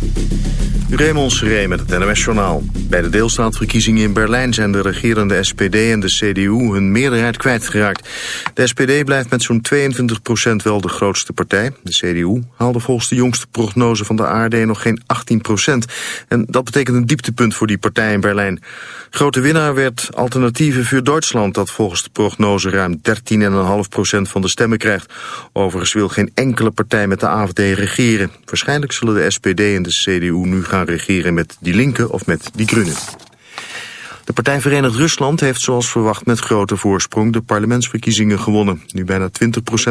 Thank you. Raymond Seré met het NOS-journaal. Bij de deelstaatverkiezingen in Berlijn zijn de regerende SPD en de CDU hun meerderheid kwijtgeraakt. De SPD blijft met zo'n 22 procent wel de grootste partij. De CDU haalde volgens de jongste prognose van de ARD nog geen 18 procent. En dat betekent een dieptepunt voor die partij in Berlijn. Grote winnaar werd Alternatieve voor Duitsland... dat volgens de prognose ruim 13,5 procent van de stemmen krijgt. Overigens wil geen enkele partij met de AFD regeren. Waarschijnlijk zullen de SPD en de CDU nu gaan regeren met die linken of met die groenen. De partij Verenigd Rusland heeft zoals verwacht met grote voorsprong de parlementsverkiezingen gewonnen. Nu bijna 20%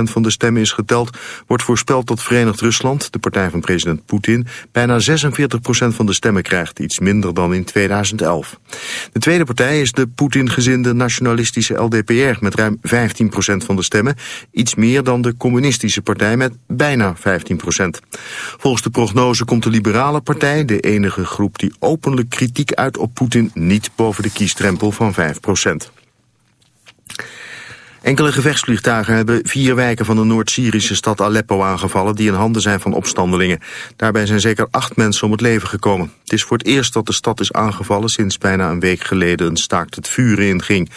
van de stemmen is geteld, wordt voorspeld dat Verenigd Rusland, de partij van president Poetin, bijna 46% van de stemmen krijgt, iets minder dan in 2011. De tweede partij is de Poetin-gezinde nationalistische LDPR met ruim 15% van de stemmen, iets meer dan de communistische partij met bijna 15%. Volgens de prognose komt de liberale partij, de enige groep die openlijk kritiek uit op Poetin, niet boven de de kiesdrempel van 5% Enkele gevechtsvliegtuigen hebben vier wijken van de Noord-Syrische stad Aleppo aangevallen die in handen zijn van opstandelingen. Daarbij zijn zeker acht mensen om het leven gekomen. Het is voor het eerst dat de stad is aangevallen sinds bijna een week geleden een staakt het vuren inging.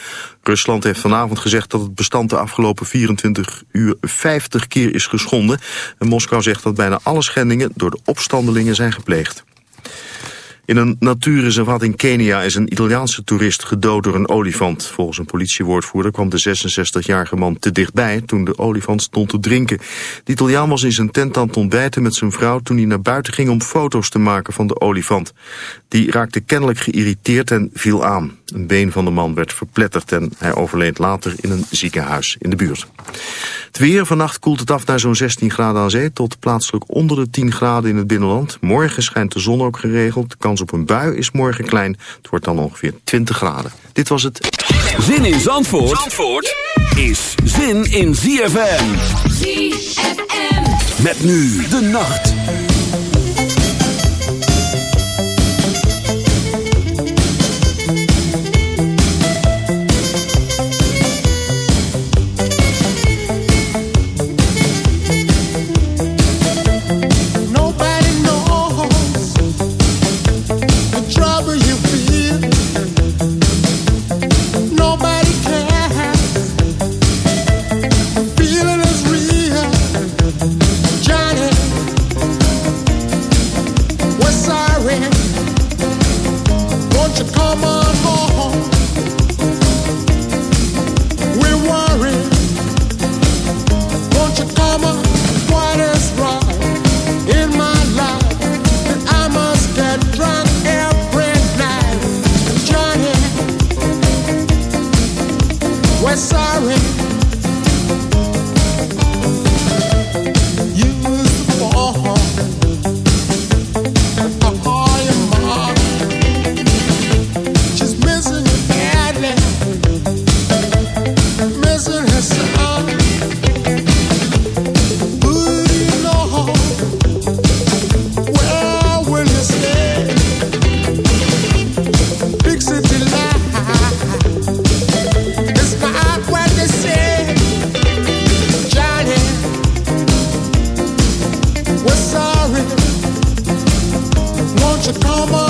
Rusland heeft vanavond gezegd dat het bestand de afgelopen 24 uur 50 keer is geschonden. En Moskou zegt dat bijna alle schendingen door de opstandelingen zijn gepleegd. In een natuurreservat in Kenia is een Italiaanse toerist gedood door een olifant. Volgens een politiewoordvoerder kwam de 66-jarige man te dichtbij toen de olifant stond te drinken. De Italiaan was in zijn tent aan het ontbijten met zijn vrouw toen hij naar buiten ging om foto's te maken van de olifant. Die raakte kennelijk geïrriteerd en viel aan. Een been van de man werd verpletterd en hij overleed later in een ziekenhuis in de buurt. Weer, vannacht koelt het af naar zo'n 16 graden aan zee... tot plaatselijk onder de 10 graden in het binnenland. Morgen schijnt de zon ook geregeld. De kans op een bui is morgen klein. Het wordt dan ongeveer 20 graden. Dit was het. Zin in Zandvoort, Zandvoort is zin in ZFM. ZFM. Met nu de nacht. Come on.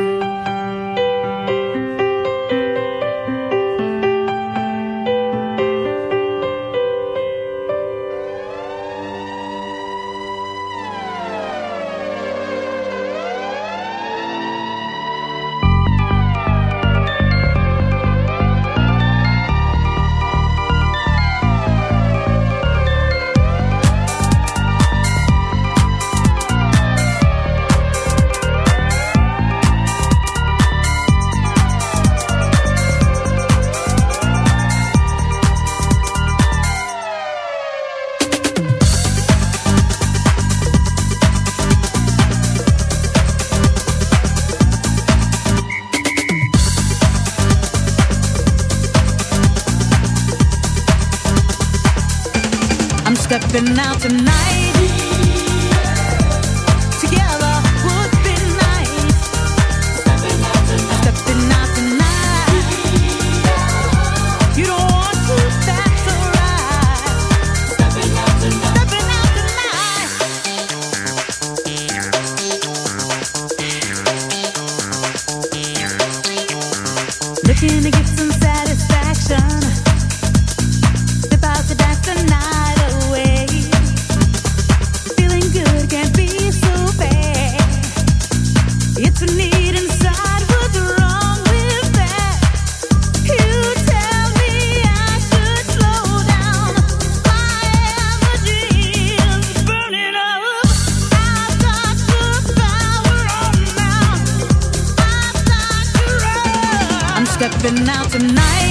been out tonight.